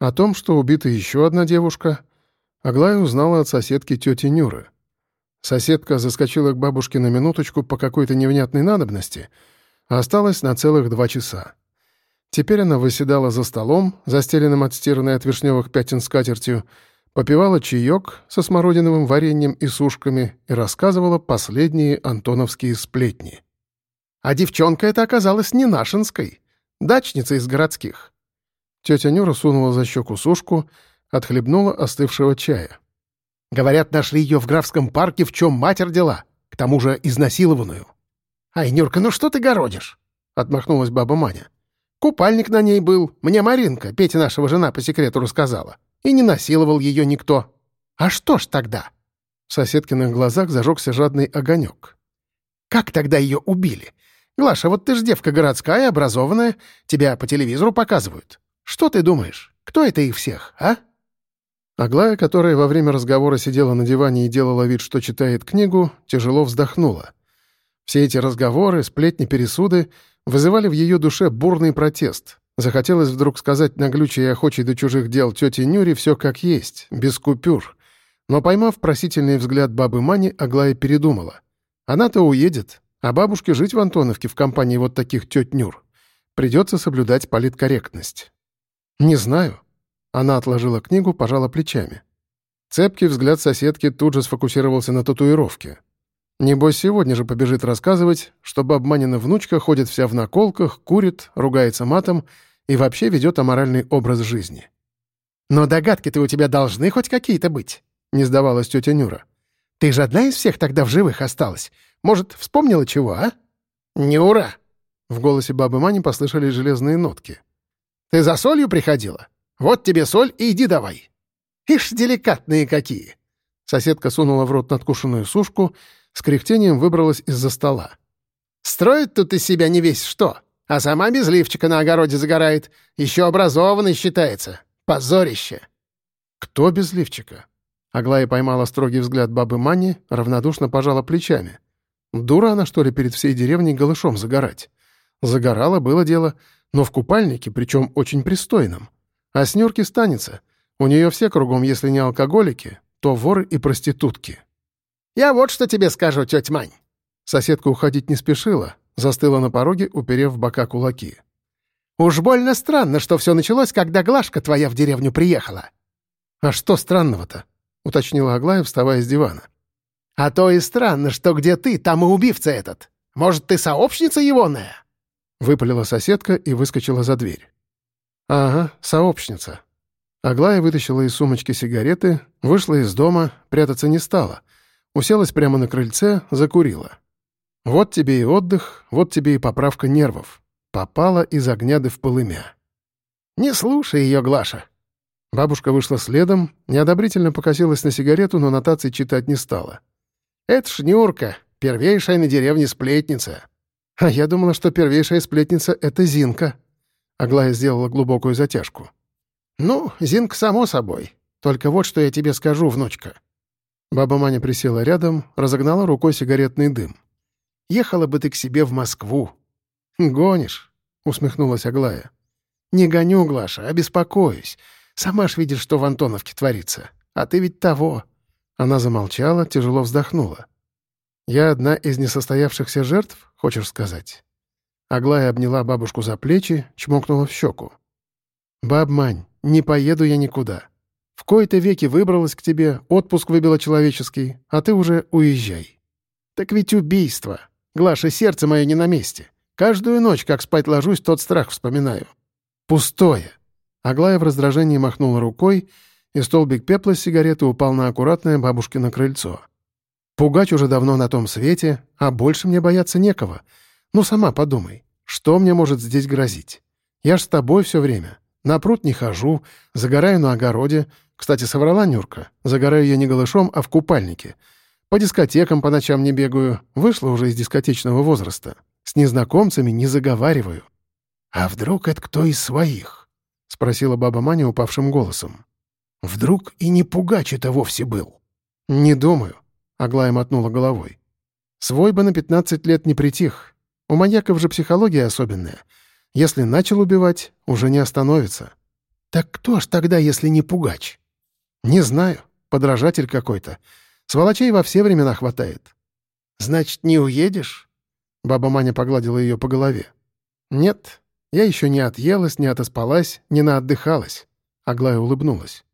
О том, что убита еще одна девушка, Аглая узнала от соседки тети Нюры. Соседка заскочила к бабушке на минуточку по какой-то невнятной надобности, а осталась на целых два часа. Теперь она выседала за столом, застеленным от стиранной от вишневых пятен скатертью, попивала чаек со смородиновым вареньем и сушками и рассказывала последние антоновские сплетни. А девчонка эта оказалась не нашинской, дачница из городских. Тетя Нюра сунула за щеку сушку, отхлебнула остывшего чая. Говорят, нашли ее в графском парке, в чем матерь дела, к тому же изнасилованную. «Ай, Нюрка, ну что ты городишь?» — отмахнулась баба Маня. «Купальник на ней был. Мне Маринка, Петя нашего жена, по секрету рассказала. И не насиловал ее никто. А что ж тогда?» В соседкиных глазах зажегся жадный огонек. «Как тогда ее убили? Глаша, вот ты ж девка городская, образованная, тебя по телевизору показывают. Что ты думаешь? Кто это их всех, а?» Аглая, которая во время разговора сидела на диване и делала вид, что читает книгу, тяжело вздохнула. Все эти разговоры, сплетни, пересуды вызывали в ее душе бурный протест. Захотелось вдруг сказать наглючей и охочей до чужих дел тете Нюре все как есть, без купюр. Но, поймав просительный взгляд бабы Мани, Аглая передумала. Она-то уедет, а бабушке жить в Антоновке в компании вот таких тет Нюр. Придется соблюдать политкорректность. «Не знаю», она отложила книгу, пожала плечами. Цепкий взгляд соседки тут же сфокусировался на татуировке. Небось, сегодня же побежит рассказывать, что бабманина внучка ходит вся в наколках, курит, ругается матом и вообще ведет аморальный образ жизни. «Но догадки-то у тебя должны хоть какие-то быть», — не сдавалась тетя Нюра. «Ты же одна из всех тогда в живых осталась. Может, вспомнила чего, а?» «Нюра!» — в голосе бабы Мани послышались железные нотки. «Ты за солью приходила? Вот тебе соль и иди давай. Ишь, деликатные какие!» Соседка сунула в рот надкушенную сушку, с кряхтением выбралась из-за стола. «Строит тут из себя не весь что, а сама без лифчика на огороде загорает. Еще образованный считается. Позорище!» «Кто без лифчика?» Аглая поймала строгий взгляд бабы Мани, равнодушно пожала плечами. «Дура она, что ли, перед всей деревней голышом загорать?» Загорала, было дело, но в купальнике, причем очень пристойном. А с Нюрки станется. У нее все кругом, если не алкоголики, то воры и проститутки. «Я вот что тебе скажу, тетя Мань». Соседка уходить не спешила, застыла на пороге, уперев в бока кулаки. «Уж больно странно, что все началось, когда Глашка твоя в деревню приехала». «А что странного-то?» — уточнила Аглая, вставая с дивана. «А то и странно, что где ты, там и убивца этот. Может, ты сообщница егоная?» Выпалила соседка и выскочила за дверь. «Ага, сообщница». Аглая вытащила из сумочки сигареты, вышла из дома, прятаться не стала. Уселась прямо на крыльце, закурила. Вот тебе и отдых, вот тебе и поправка нервов. Попала из огня да в полымя. «Не слушай ее, Глаша». Бабушка вышла следом, неодобрительно покосилась на сигарету, но нотации читать не стала. «Это шнюрка, первейшая на деревне сплетница». «А я думала, что первейшая сплетница — это Зинка», Аглая сделала глубокую затяжку. «Ну, Зинк, само собой. Только вот что я тебе скажу, внучка». Баба Маня присела рядом, разогнала рукой сигаретный дым. «Ехала бы ты к себе в Москву». «Гонишь», — усмехнулась Аглая. «Не гоню, Глаша, а беспокоюсь. Сама ж видишь, что в Антоновке творится. А ты ведь того». Она замолчала, тяжело вздохнула. «Я одна из несостоявшихся жертв, хочешь сказать?» Аглая обняла бабушку за плечи, чмокнула в щеку. «Баб Мань, не поеду я никуда. В кои-то веки выбралась к тебе, отпуск выбила человеческий, а ты уже уезжай». «Так ведь убийство. Глаша, сердце мое не на месте. Каждую ночь, как спать ложусь, тот страх вспоминаю». «Пустое». Аглая в раздражении махнула рукой, и столбик пепла с сигареты упал на аккуратное бабушкино крыльцо. «Пугать уже давно на том свете, а больше мне бояться некого». Ну, сама подумай, что мне может здесь грозить? Я ж с тобой все время. На пруд не хожу, загораю на огороде. Кстати, соврала Нюрка. Загораю я не голышом, а в купальнике. По дискотекам по ночам не бегаю. Вышла уже из дискотечного возраста. С незнакомцами не заговариваю. «А вдруг это кто из своих?» — спросила баба Маня упавшим голосом. «Вдруг и не пугач это вовсе был?» «Не думаю», — Аглая мотнула головой. «Свой бы на пятнадцать лет не притих. У маньяков же психология особенная. Если начал убивать, уже не остановится. «Так кто ж тогда, если не пугач?» «Не знаю. Подражатель какой-то. Сволочей во все времена хватает». «Значит, не уедешь?» Баба Маня погладила ее по голове. «Нет, я еще не отъелась, не отоспалась, не наотдыхалась». Аглая улыбнулась.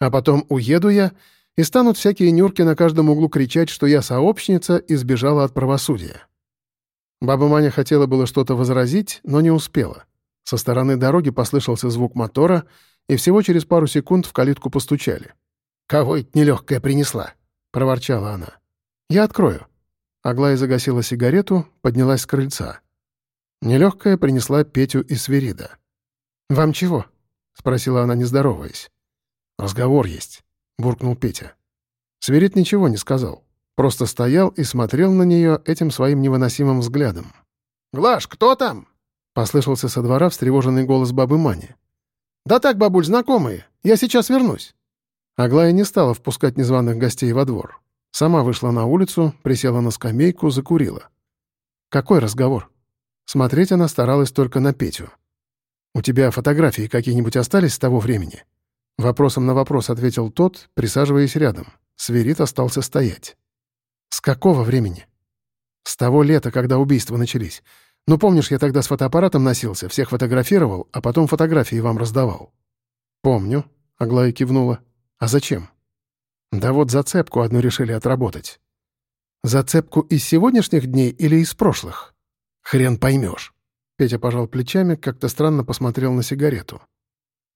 «А потом уеду я, и станут всякие нюрки на каждом углу кричать, что я сообщница и сбежала от правосудия». Баба Маня хотела было что-то возразить, но не успела. Со стороны дороги послышался звук мотора, и всего через пару секунд в калитку постучали. «Кого это нелегкая принесла?» — проворчала она. «Я открою». Аглая загасила сигарету, поднялась с крыльца. Нелегкая принесла Петю и Свирида. «Вам чего?» — спросила она, не здороваясь. «Разговор есть», — буркнул Петя. Свирид ничего не сказал. Просто стоял и смотрел на нее этим своим невыносимым взглядом. «Глаш, кто там?» — послышался со двора встревоженный голос бабы Мани. «Да так, бабуль, знакомые. Я сейчас вернусь». Аглая не стала впускать незваных гостей во двор. Сама вышла на улицу, присела на скамейку, закурила. «Какой разговор?» Смотреть она старалась только на Петю. «У тебя фотографии какие-нибудь остались с того времени?» Вопросом на вопрос ответил тот, присаживаясь рядом. Сверид остался стоять. «С какого времени?» «С того лета, когда убийства начались. Ну, помнишь, я тогда с фотоаппаратом носился, всех фотографировал, а потом фотографии вам раздавал?» «Помню», — Аглая кивнула. «А зачем?» «Да вот зацепку одну решили отработать». «Зацепку из сегодняшних дней или из прошлых?» «Хрен поймешь». Петя пожал плечами, как-то странно посмотрел на сигарету.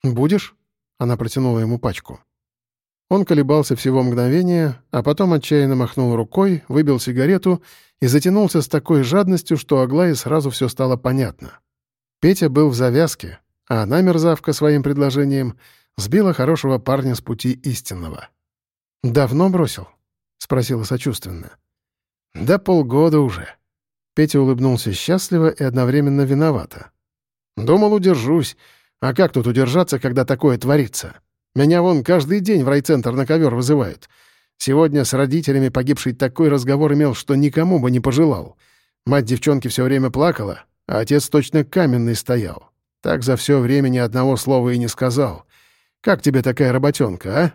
«Будешь?» — она протянула ему пачку. Он колебался всего мгновение, а потом отчаянно махнул рукой, выбил сигарету и затянулся с такой жадностью, что Аглае сразу все стало понятно. Петя был в завязке, а она, мерзавка, своим предложением сбила хорошего парня с пути истинного. «Давно бросил?» — спросила сочувственно. «Да полгода уже». Петя улыбнулся счастливо и одновременно виновато. «Думал, удержусь. А как тут удержаться, когда такое творится?» Меня вон каждый день в райцентр на ковер вызывают. Сегодня с родителями погибший такой разговор имел, что никому бы не пожелал. Мать девчонки все время плакала, а отец точно каменный стоял. Так за все время ни одного слова и не сказал. Как тебе такая работенка, а?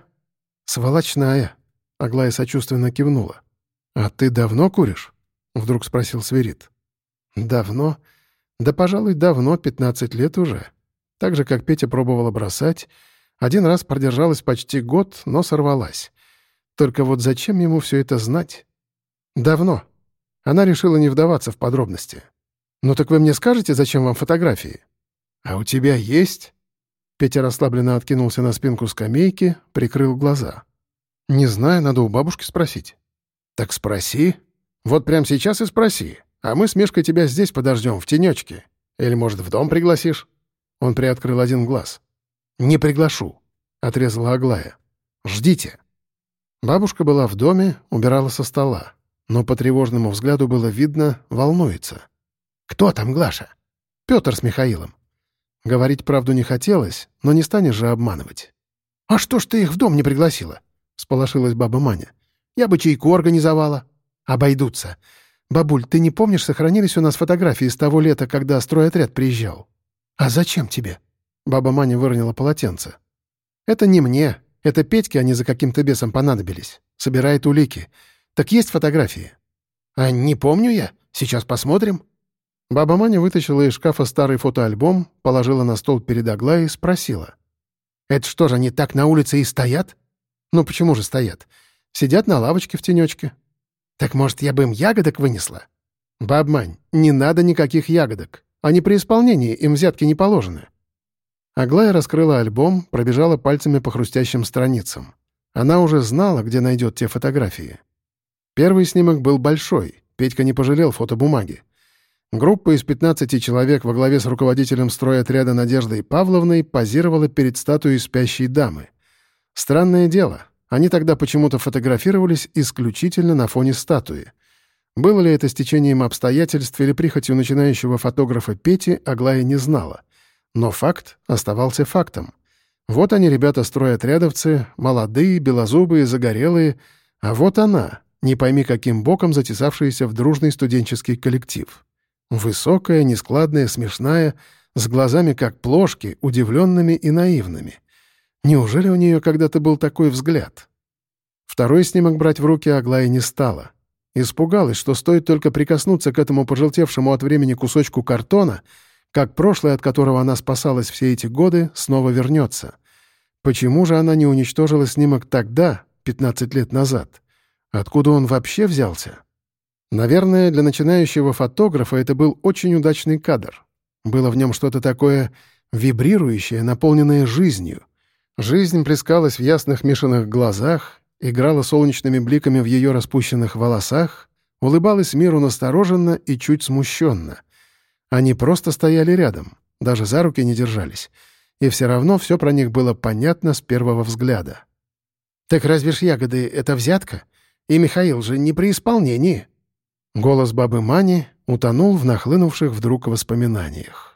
Сволочная. Аглая сочувственно кивнула. «А ты давно куришь?» — вдруг спросил Сверид. «Давно? Да, пожалуй, давно, 15 лет уже. Так же, как Петя пробовала бросать, один раз продержалась почти год, но сорвалась. Только вот зачем ему все это знать? Давно. Она решила не вдаваться в подробности. «Ну так вы мне скажете, зачем вам фотографии?» «А у тебя есть?» Петя расслабленно откинулся на спинку скамейки, прикрыл глаза. «Не знаю, надо у бабушки спросить». «Так спроси. Вот прямо сейчас и спроси. А мы с Мишкой тебя здесь подождем, в тенечке. Или, может, в дом пригласишь?» Он приоткрыл один глаз. «Не приглашу», — отрезала Аглая. «Ждите». Бабушка была в доме, убирала со стола. Но по тревожному взгляду было видно, волнуется. «Кто там, Глаша?» «Петр с Михаилом». Говорить правду не хотелось, но не станешь же обманывать. «А что ж ты их в дом не пригласила?» — сполошилась баба Маня. «Я бы чайку организовала». «Обойдутся. Бабуль, ты не помнишь, сохранились у нас фотографии с того лета, когда стройотряд приезжал?» «А зачем тебе?» Баба Маня выронила полотенце. «Это не мне. Это Петьке они за каким-то бесом понадобились. Собирает улики. Так есть фотографии?» «А не помню я. Сейчас посмотрим». Баба Маня вытащила из шкафа старый фотоальбом, положила на стол перед Аглаей и спросила. «Это что же, они так на улице и стоят?» «Ну почему же стоят? Сидят на лавочке в тенечке». «Так, может, я бы им ягодок вынесла?» «Баб Мань, не надо никаких ягодок. Они при исполнении, им взятки не положены. Аглая раскрыла альбом, пробежала пальцами по хрустящим страницам. Она уже знала, где найдет те фотографии. Первый снимок был большой, Петька не пожалел фотобумаги. Группа из 15 человек во главе с руководителем стройотряда Надеждой Павловной позировала перед статуей спящей дамы. Странное дело, они тогда почему-то фотографировались исключительно на фоне статуи. Было ли это стечением обстоятельств или прихотью начинающего фотографа Пети, Аглая не знала — но факт оставался фактом. Вот они, ребята стройотрядовцы, молодые, белозубые, загорелые, а вот она, не пойми каким боком затесавшаяся в дружный студенческий коллектив. Высокая, нескладная, смешная, с глазами как плошки, удивленными и наивными. Неужели у нее когда-то был такой взгляд? Второй снимок брать в руки Аглая не стала. Испугалась, что стоит только прикоснуться к этому пожелтевшему от времени кусочку картона, как прошлое, от которого она спасалась все эти годы, снова вернется. Почему же она не уничтожила снимок тогда, 15 лет назад? Откуда он вообще взялся? Наверное, для начинающего фотографа это был очень удачный кадр. Было в нем что-то такое вибрирующее, наполненное жизнью. Жизнь плескалась в ясных Мишиных глазах, играла солнечными бликами в ее распущенных волосах, улыбалась миру настороженно и чуть смущенно. Они просто стояли рядом, даже за руки не держались, и все равно все про них было понятно с первого взгляда. «Так разве ж ягоды — это взятка?» И Михаил же не при исполнении». Голос бабы Мани утонул в нахлынувших вдруг воспоминаниях.